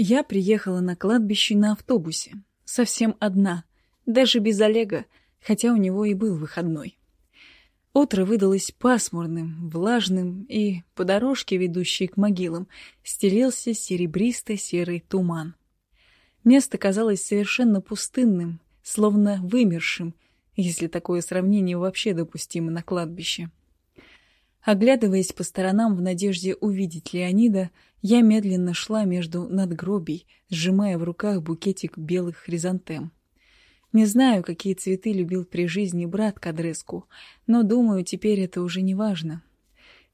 Я приехала на кладбище на автобусе. Совсем одна. Даже без Олега, хотя у него и был выходной. Утро выдалось пасмурным, влажным, и по дорожке, ведущей к могилам, стелился серебристо-серый туман. Место казалось совершенно пустынным, словно вымершим, если такое сравнение вообще допустимо на кладбище. Оглядываясь по сторонам в надежде увидеть Леонида, я медленно шла между надгробий, сжимая в руках букетик белых хризантем. Не знаю, какие цветы любил при жизни брат Кадреску, но, думаю, теперь это уже не важно.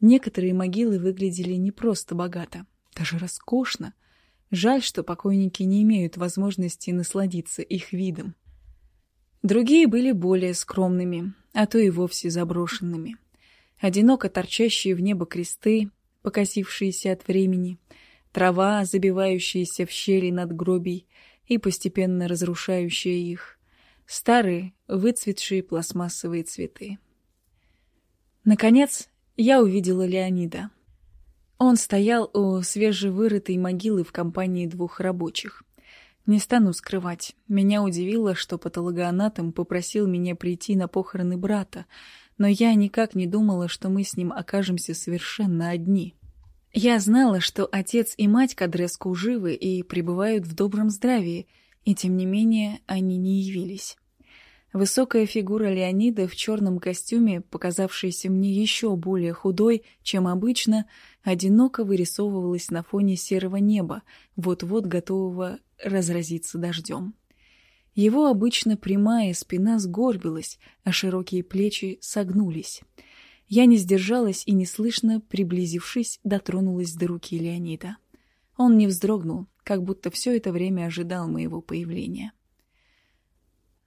Некоторые могилы выглядели не просто богато, даже роскошно. Жаль, что покойники не имеют возможности насладиться их видом. Другие были более скромными, а то и вовсе заброшенными одиноко торчащие в небо кресты, покосившиеся от времени, трава, забивающаяся в щели над гробий и постепенно разрушающая их, старые, выцветшие пластмассовые цветы. Наконец, я увидела Леонида. Он стоял у свежевырытой могилы в компании двух рабочих. Не стану скрывать, меня удивило, что патологоанатом попросил меня прийти на похороны брата, но я никак не думала, что мы с ним окажемся совершенно одни. Я знала, что отец и мать Кадреску живы и пребывают в добром здравии, и тем не менее они не явились. Высокая фигура Леонида в черном костюме, показавшаяся мне еще более худой, чем обычно, одиноко вырисовывалась на фоне серого неба, вот-вот готового разразиться дождем. Его обычно прямая спина сгорбилась, а широкие плечи согнулись. Я не сдержалась и, неслышно приблизившись, дотронулась до руки Леонида. Он не вздрогнул, как будто все это время ожидал моего появления.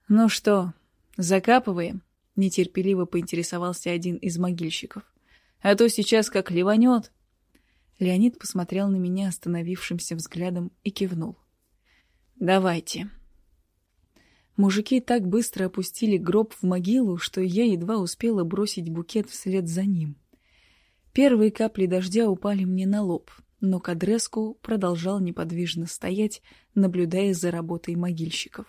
«Ну что, закапываем?» — нетерпеливо поинтересовался один из могильщиков. «А то сейчас как ливанет!» Леонид посмотрел на меня остановившимся взглядом и кивнул. «Давайте». Мужики так быстро опустили гроб в могилу, что я едва успела бросить букет вслед за ним. Первые капли дождя упали мне на лоб, но Кадреску продолжал неподвижно стоять, наблюдая за работой могильщиков.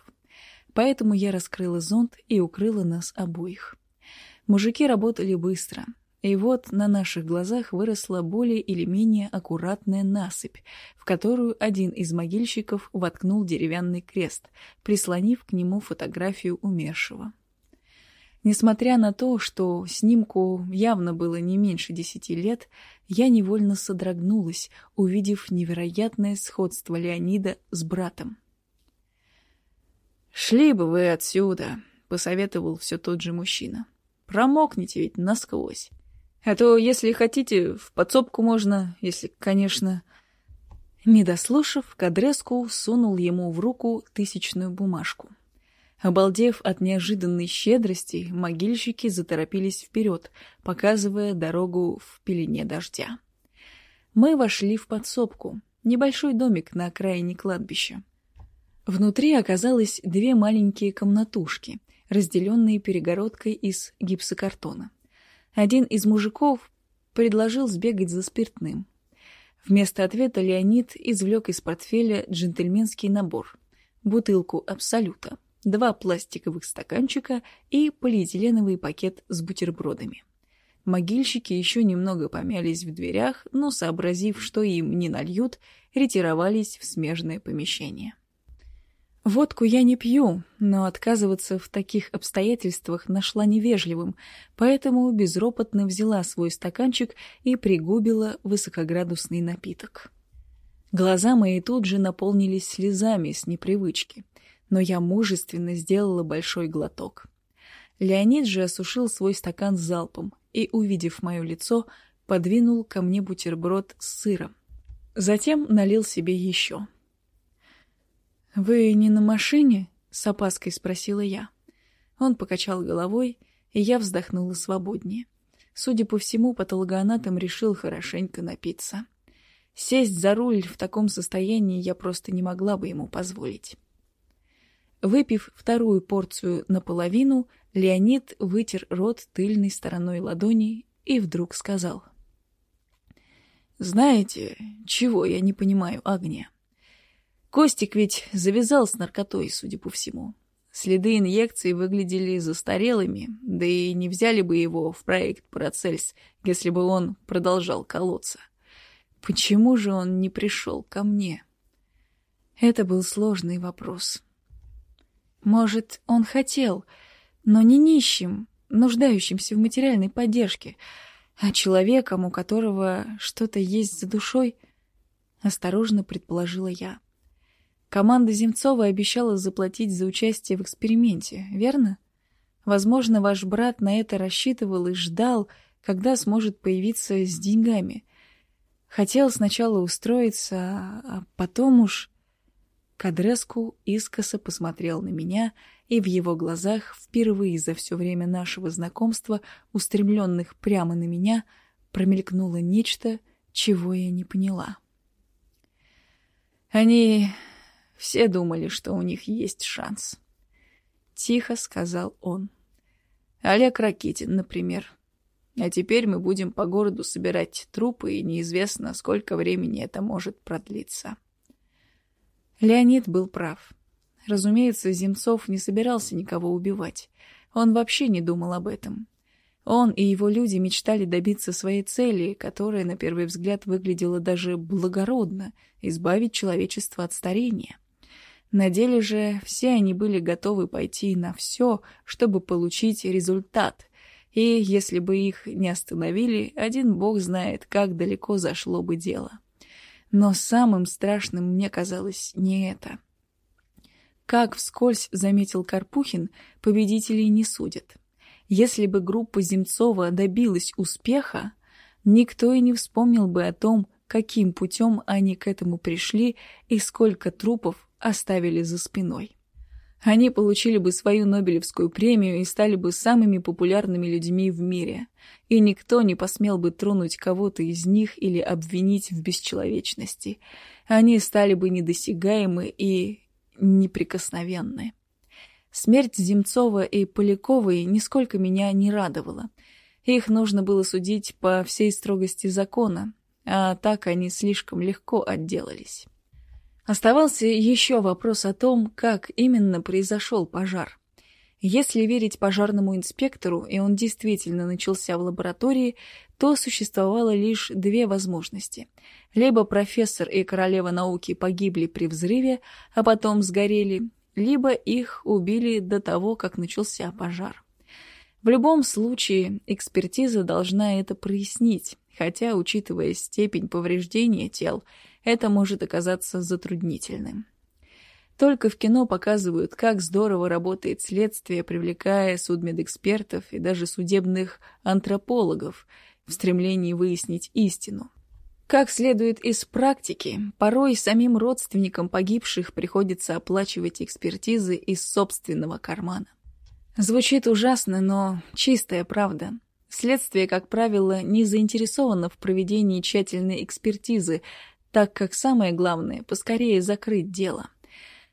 Поэтому я раскрыла зонт и укрыла нас обоих. Мужики работали быстро — и вот на наших глазах выросла более или менее аккуратная насыпь, в которую один из могильщиков воткнул деревянный крест, прислонив к нему фотографию умершего. Несмотря на то, что снимку явно было не меньше десяти лет, я невольно содрогнулась, увидев невероятное сходство Леонида с братом. «Шли бы вы отсюда», — посоветовал все тот же мужчина. «Промокнете ведь насквозь. А то, если хотите, в подсобку можно, если, конечно...» Не дослушав, Кадреску сунул ему в руку тысячную бумажку. Обалдев от неожиданной щедрости, могильщики заторопились вперед, показывая дорогу в пелене дождя. Мы вошли в подсобку, небольшой домик на окраине кладбища. Внутри оказалось две маленькие комнатушки, разделенные перегородкой из гипсокартона. Один из мужиков предложил сбегать за спиртным. Вместо ответа Леонид извлек из портфеля джентльменский набор. Бутылку «Абсолюта», два пластиковых стаканчика и полиэтиленовый пакет с бутербродами. Могильщики еще немного помялись в дверях, но, сообразив, что им не нальют, ретировались в смежное помещение. Водку я не пью, но отказываться в таких обстоятельствах нашла невежливым, поэтому безропотно взяла свой стаканчик и пригубила высокоградусный напиток. Глаза мои тут же наполнились слезами с непривычки, но я мужественно сделала большой глоток. Леонид же осушил свой стакан залпом и, увидев мое лицо, подвинул ко мне бутерброд с сыром. Затем налил себе еще — «Вы не на машине?» — с опаской спросила я. Он покачал головой, и я вздохнула свободнее. Судя по всему, патологоанатом решил хорошенько напиться. Сесть за руль в таком состоянии я просто не могла бы ему позволить. Выпив вторую порцию наполовину, Леонид вытер рот тыльной стороной ладони и вдруг сказал. «Знаете, чего я не понимаю, Агния? Костик ведь завязал с наркотой, судя по всему. Следы инъекций выглядели застарелыми, да и не взяли бы его в проект Парацельс, если бы он продолжал колоться. Почему же он не пришел ко мне? Это был сложный вопрос. Может, он хотел, но не нищим, нуждающимся в материальной поддержке, а человеком, у которого что-то есть за душой, осторожно предположила я. Команда Земцова обещала заплатить за участие в эксперименте, верно? Возможно, ваш брат на это рассчитывал и ждал, когда сможет появиться с деньгами. Хотел сначала устроиться, а потом уж... Кадреску искоса посмотрел на меня, и в его глазах впервые за все время нашего знакомства, устремленных прямо на меня, промелькнуло нечто, чего я не поняла. Они все думали, что у них есть шанс. Тихо сказал он. Олег Ракитин, например. А теперь мы будем по городу собирать трупы, и неизвестно, сколько времени это может продлиться. Леонид был прав. Разумеется, Земцов не собирался никого убивать. Он вообще не думал об этом. Он и его люди мечтали добиться своей цели, которая, на первый взгляд, выглядела даже благородно — избавить человечество от старения. На деле же все они были готовы пойти на все, чтобы получить результат. И если бы их не остановили, один бог знает, как далеко зашло бы дело. Но самым страшным мне казалось не это. Как вскользь заметил Карпухин, победителей не судят. Если бы группа Земцова добилась успеха, никто и не вспомнил бы о том, каким путем они к этому пришли и сколько трупов оставили за спиной. Они получили бы свою Нобелевскую премию и стали бы самыми популярными людьми в мире, и никто не посмел бы тронуть кого-то из них или обвинить в бесчеловечности. Они стали бы недосягаемы и неприкосновенны. Смерть Земцова и Поляковой нисколько меня не радовала. Их нужно было судить по всей строгости закона, а так они слишком легко отделались. Оставался еще вопрос о том, как именно произошел пожар. Если верить пожарному инспектору, и он действительно начался в лаборатории, то существовало лишь две возможности. Либо профессор и королева науки погибли при взрыве, а потом сгорели, либо их убили до того, как начался пожар. В любом случае, экспертиза должна это прояснить, хотя, учитывая степень повреждения тел, это может оказаться затруднительным. Только в кино показывают, как здорово работает следствие, привлекая судмедэкспертов и даже судебных антропологов в стремлении выяснить истину. Как следует из практики, порой самим родственникам погибших приходится оплачивать экспертизы из собственного кармана. Звучит ужасно, но чистая правда. Следствие, как правило, не заинтересовано в проведении тщательной экспертизы, так как самое главное — поскорее закрыть дело.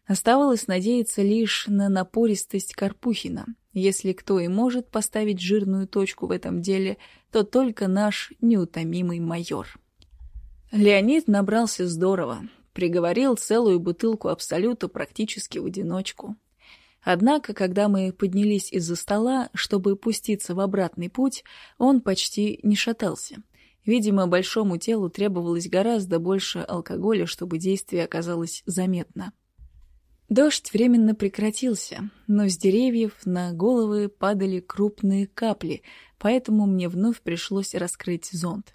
Оставалось надеяться лишь на напористость Карпухина. Если кто и может поставить жирную точку в этом деле, то только наш неутомимый майор. Леонид набрался здорово, приговорил целую бутылку Абсолюта практически в одиночку. Однако, когда мы поднялись из-за стола, чтобы пуститься в обратный путь, он почти не шатался — Видимо, большому телу требовалось гораздо больше алкоголя, чтобы действие оказалось заметно. Дождь временно прекратился, но с деревьев на головы падали крупные капли, поэтому мне вновь пришлось раскрыть зонт.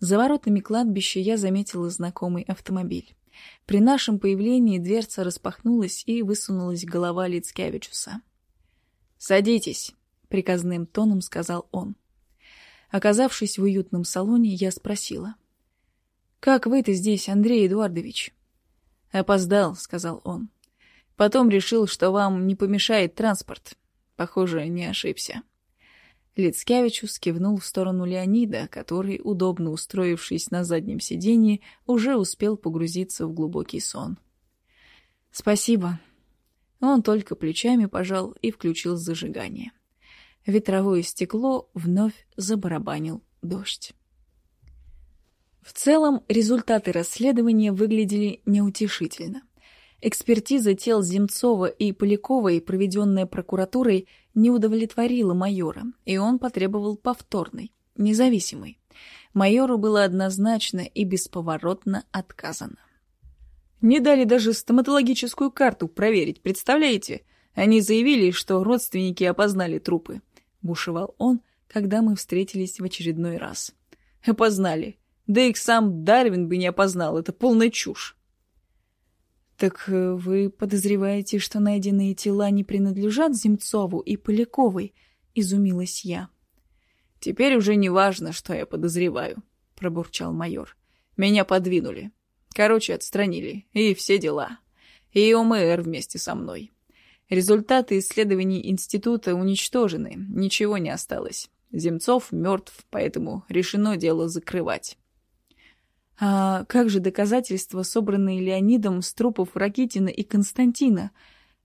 За воротами кладбища я заметила знакомый автомобиль. При нашем появлении дверца распахнулась и высунулась голова Лицкевичуса. «Садитесь», — приказным тоном сказал он. Оказавшись в уютном салоне, я спросила. «Как вы-то здесь, Андрей Эдуардович?» «Опоздал», — сказал он. «Потом решил, что вам не помешает транспорт. Похоже, не ошибся». Лицкевичу скивнул в сторону Леонида, который, удобно устроившись на заднем сиденье, уже успел погрузиться в глубокий сон. «Спасибо». Он только плечами пожал и включил зажигание ветровое стекло вновь забарабанил дождь. В целом, результаты расследования выглядели неутешительно. Экспертиза тел Земцова и Поляковой, проведенная прокуратурой, не удовлетворила майора, и он потребовал повторной, независимой. Майору было однозначно и бесповоротно отказано. Не дали даже стоматологическую карту проверить, представляете? Они заявили, что родственники опознали трупы. Бушевал он, когда мы встретились в очередной раз. Опознали. Да их сам Дарвин бы не опознал, это полная чушь. «Так э, вы подозреваете, что найденные тела не принадлежат Земцову и Поляковой?» — изумилась я. «Теперь уже не важно, что я подозреваю», — пробурчал майор. «Меня подвинули. Короче, отстранили. И все дела. И ОМР вместе со мной. Результаты исследований института уничтожены, ничего не осталось. Земцов мертв, поэтому решено дело закрывать. А как же доказательства, собранные Леонидом с трупов Ракитина и Константина?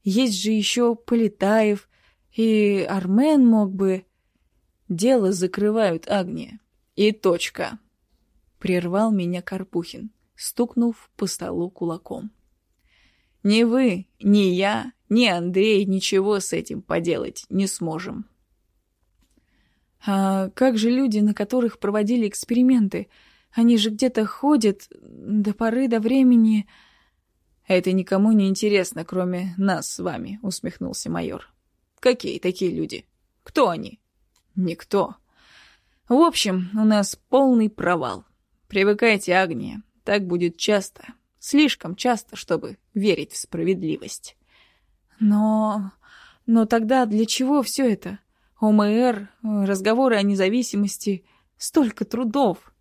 Есть же еще Полетаев, и Армен мог бы... Дело закрывают, Агния. И точка. Прервал меня Карпухин, стукнув по столу кулаком. Ни вы, ни я, ни Андрей ничего с этим поделать не сможем. А как же люди, на которых проводили эксперименты? Они же где-то ходят до поры до времени. Это никому не интересно, кроме нас с вами, усмехнулся майор. Какие такие люди? Кто они? Никто. В общем, у нас полный провал. Привыкайте, Агния, так будет часто. Слишком часто, чтобы верить в справедливость. Но... Но тогда для чего все это? ОМР, разговоры о независимости, столько трудов.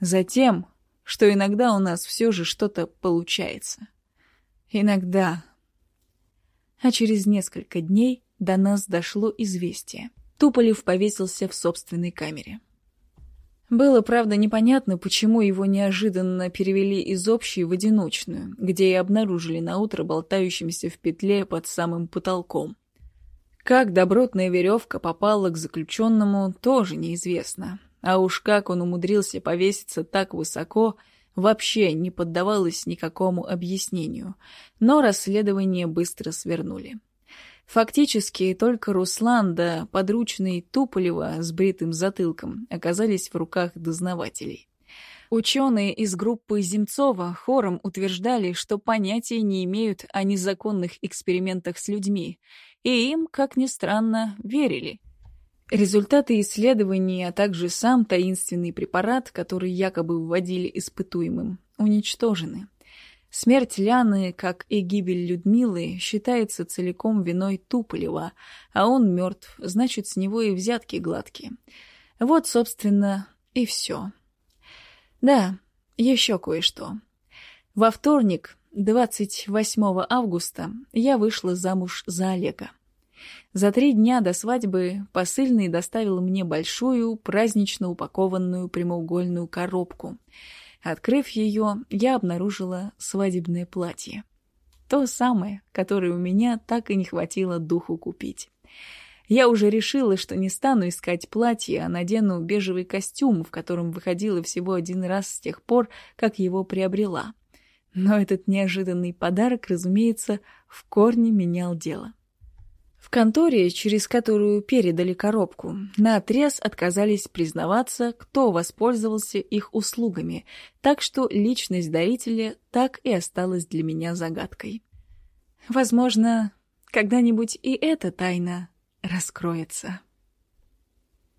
Затем, что иногда у нас все же что-то получается. Иногда. А через несколько дней до нас дошло известие. Туполев повесился в собственной камере. Было, правда, непонятно, почему его неожиданно перевели из общей в одиночную, где и обнаружили наутро болтающимся в петле под самым потолком. Как добротная веревка попала к заключенному, тоже неизвестно. А уж как он умудрился повеситься так высоко, вообще не поддавалось никакому объяснению. Но расследование быстро свернули. Фактически только Руслан да подручный Туполева с бритым затылком оказались в руках дознавателей. Ученые из группы Земцова хором утверждали, что понятия не имеют о незаконных экспериментах с людьми, и им, как ни странно, верили – Результаты исследований, а также сам таинственный препарат, который якобы вводили испытуемым, уничтожены. Смерть Ляны, как и гибель Людмилы, считается целиком виной Туполева, а он мертв, значит, с него и взятки гладкие. Вот, собственно, и все. Да, еще кое-что. Во вторник, 28 августа, я вышла замуж за Олега. За три дня до свадьбы посыльный доставил мне большую, празднично упакованную прямоугольную коробку. Открыв ее, я обнаружила свадебное платье. То самое, которое у меня так и не хватило духу купить. Я уже решила, что не стану искать платье, а надену бежевый костюм, в котором выходила всего один раз с тех пор, как его приобрела. Но этот неожиданный подарок, разумеется, в корне менял дело. В конторе, через которую передали коробку, наотрез отказались признаваться, кто воспользовался их услугами, так что личность дарителя так и осталась для меня загадкой. Возможно, когда-нибудь и эта тайна раскроется.